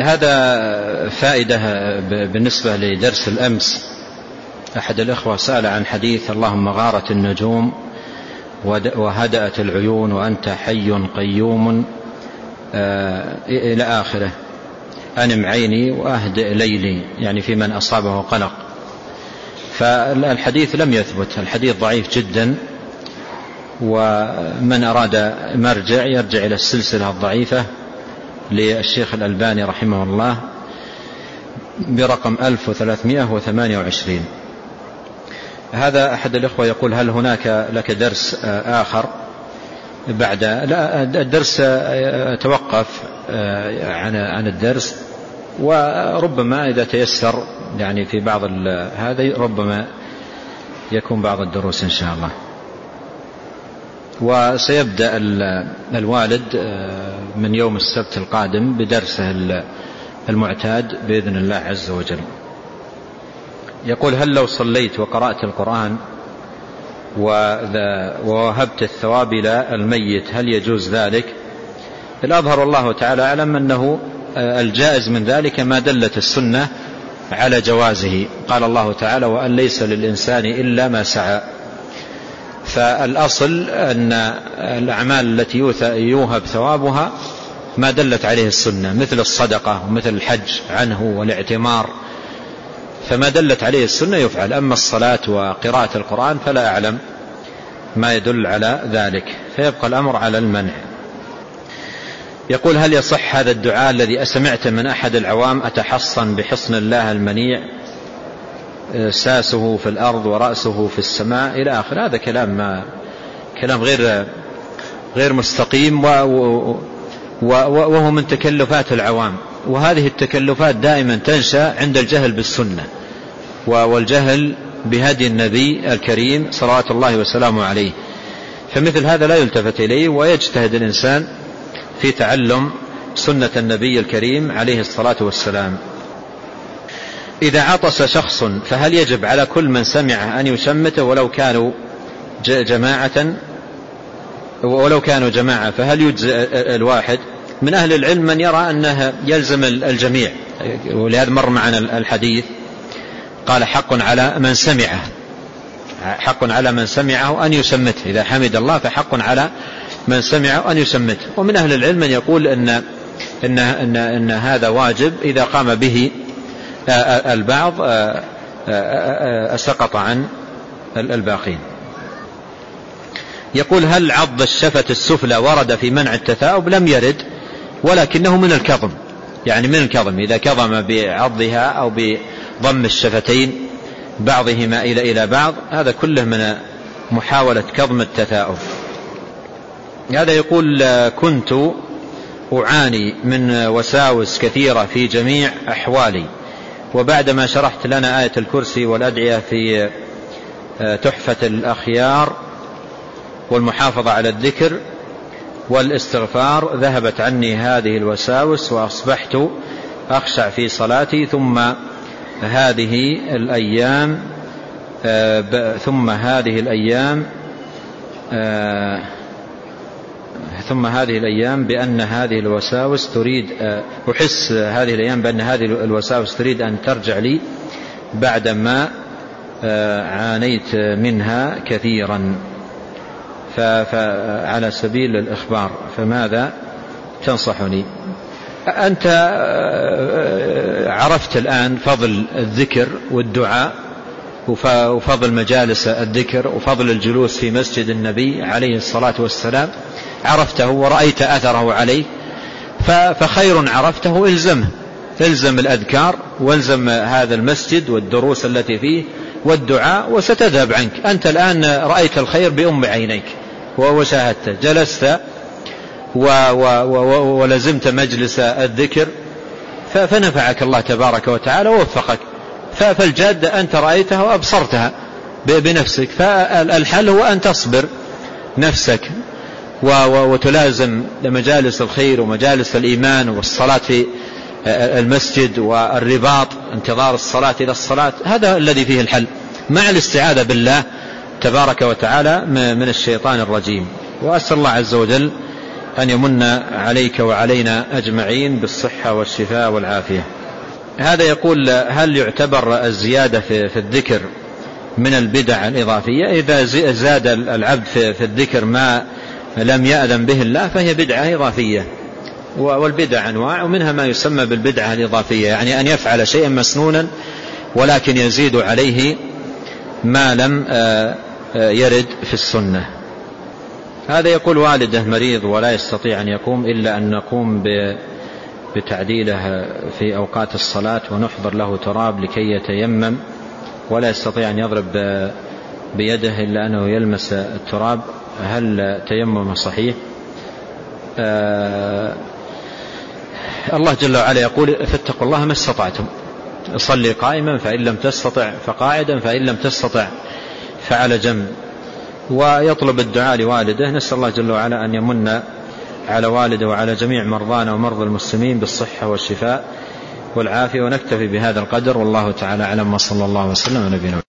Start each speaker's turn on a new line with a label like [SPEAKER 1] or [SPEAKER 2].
[SPEAKER 1] هذا فائدة بالنسبة لدرس الأمس. أحد الإخوة سأل عن حديث اللهم غارت النجوم وهدأت العيون وأنت حي قيوم. آه، إلى آخره أنم عيني وأهدئ ليلي. يعني في من أصابه قلق. فالحديث لم يثبت الحديث ضعيف جدا. ومن أراد مرجع يرجع إلى السلسلة الضعيفة. للشيخ الألباني رحمه الله برقم 1328 هذا أحد الإخوة يقول هل هناك لك درس آخر بعد؟ لا الدرس توقف عن عن الدرس وربما إذا تيسر يعني في بعض هذا ربما يكون بعض الدروس إن شاء الله. وسيبدأ الوالد من يوم السبت القادم بدرسه المعتاد بإذن الله عز وجل. يقول هل لو صليت وقرأت القرآن ووهبت الثواب إلى الميت هل يجوز ذلك؟ الأظهر الله تعالى أعلم أنه الجائز من ذلك ما دلت السنة على جوازه. قال الله تعالى وأن ليس للإنسان إلا ما سعى فالأصل أن الأعمال التي يوهب ثوابها ما دلت عليه السنة مثل الصدقة ومثل الحج عنه والاعتمار. فما دلت عليه السنة يفعل أما الصلاة وقراءة القرآن فلا أعلم ما يدل على ذلك فيبقى الأمر على المنع. يقول هل يصح هذا الدعاء الذي أسمعت من أحد العوام أتحصن بحصن الله المنيع؟ ساسه في الأرض ورأسه في السماء إلى آخر. هذا كلام ما كلام غير غير مستقيم وهو من تكلفات العوام. وهذه التكلفات دائما تنشأ عند الجهل بالسنة. والجهل بهدي النبي الكريم صلوات الله وسلامه عليه. فمثل هذا لا يلتفت إليه ويجتهد الإنسان في تعلم سنة النبي الكريم عليه الصلاة والسلام. إذا عطس شخص فهل يجب على كل من سمع أن يشمته ولو كانوا جماعة ولو كانوا جماعة فهل يجزئ الواحد؟ من أهل العلم من يرى أنه يلزم الجميع. ولهذا مر معنا الحديث قال حق على من سمعه. حق على من سمعه أن يسمته. إذا حمد الله فحق على من سمعه أن يسمته. ومن أهل العلم من يقول أن, إن, إن, إن هذا واجب إذا قام به البعض سقط عن الباقين. يقول هل عض الشفة السفلى ورد في منع التثاؤب؟ لم يرد ولكنه من الكظم. يعني من الكظم إذا كظم بعضها أو بضم الشفتين بعضهما إلى إلى بعض هذا كله من محاولة كظم التثاؤب. هذا يقول كنت أعاني من وساوس كثيرة في جميع أحوالي وبعدما شرحت لنا آية الكرسي والأدعية في تحفة الأخيار والمحافظة على الذكر والاستغفار ذهبت عني هذه الوساوس وأصبحت أخشع في صلاتي ثم هذه الأيام ثم هذه الأيام ثم هذه الأيام بأن هذه الوساوس تريد أحس هذه الأيام بأن هذه الوساوس تريد أن ترجع لي بعدما عانيت منها كثيرا. فعلى سبيل الإخبار فماذا؟ تنصحني. أنت عرفت الآن فضل الذكر والدعاء وفضل مجالس الذكر وفضل الجلوس في مسجد النبي عليه الصلاة والسلام. عرفته ورأيت أثره عليه. فخير عرفته إلزمه. إلزم الأذكار وإلزم هذا المسجد والدروس التي فيه والدعاء وستذهب عنك. أنت الآن رأيت الخير بأم عينيك. وشاهدته جلست ولزمت مجلس الذكر. فنفعك الله تبارك وتعالى ووفقك. فالجادة أنت رأيتها وأبصرتها بنفسك. فالحل هو أن تصبر نفسك وتلازم لمجالس الخير ومجالس الإيمان والصلاة في المسجد والرباط انتظار الصلاة إلى الصلاة. هذا الذي فيه الحل. مع الاستعاذة بالله تبارك وتعالى من الشيطان الرجيم. وأسأل الله عز وجل أن يمن عليك وعلينا أجمعين بالصحة والشفاء والعافية. هذا يقول هل يعتبر الزيادة في الذكر من البدع الإضافية؟ إذا زاد العبد في الذكر ما لم يأذن به الله فهي بدعة إضافية. والبدع أنواع ومنها ما يسمى بالبدعة الإضافية. يعني أن يفعل شيئا مسنونا ولكن يزيد عليه ما لم آه، آه، يرد في السنة. هذا يقول والده مريض ولا يستطيع أن يقوم إلا أن نقوم بتعديله في أوقات الصلاة ونحضر له تراب لكي يتيمم ولا يستطيع أن يضرب بيده إلا أنه يلمس التراب. هل تيمم صحيح؟ آه الله جل وعلا يقول فاتقوا الله ما استطعتم. صلي قائما فإن لم تستطع فقاعدا فإن لم تستطع فعلى جنب. ويطلب الدعاء لوالده. نسأل الله جل وعلا أن يمن على والده وعلى جميع مرضانا ومرضى المسلمين بالصحة والشفاء والعافية ونكتفي بهذا القدر. والله تعالى أعلم. وصلى الله وسلم على نبينا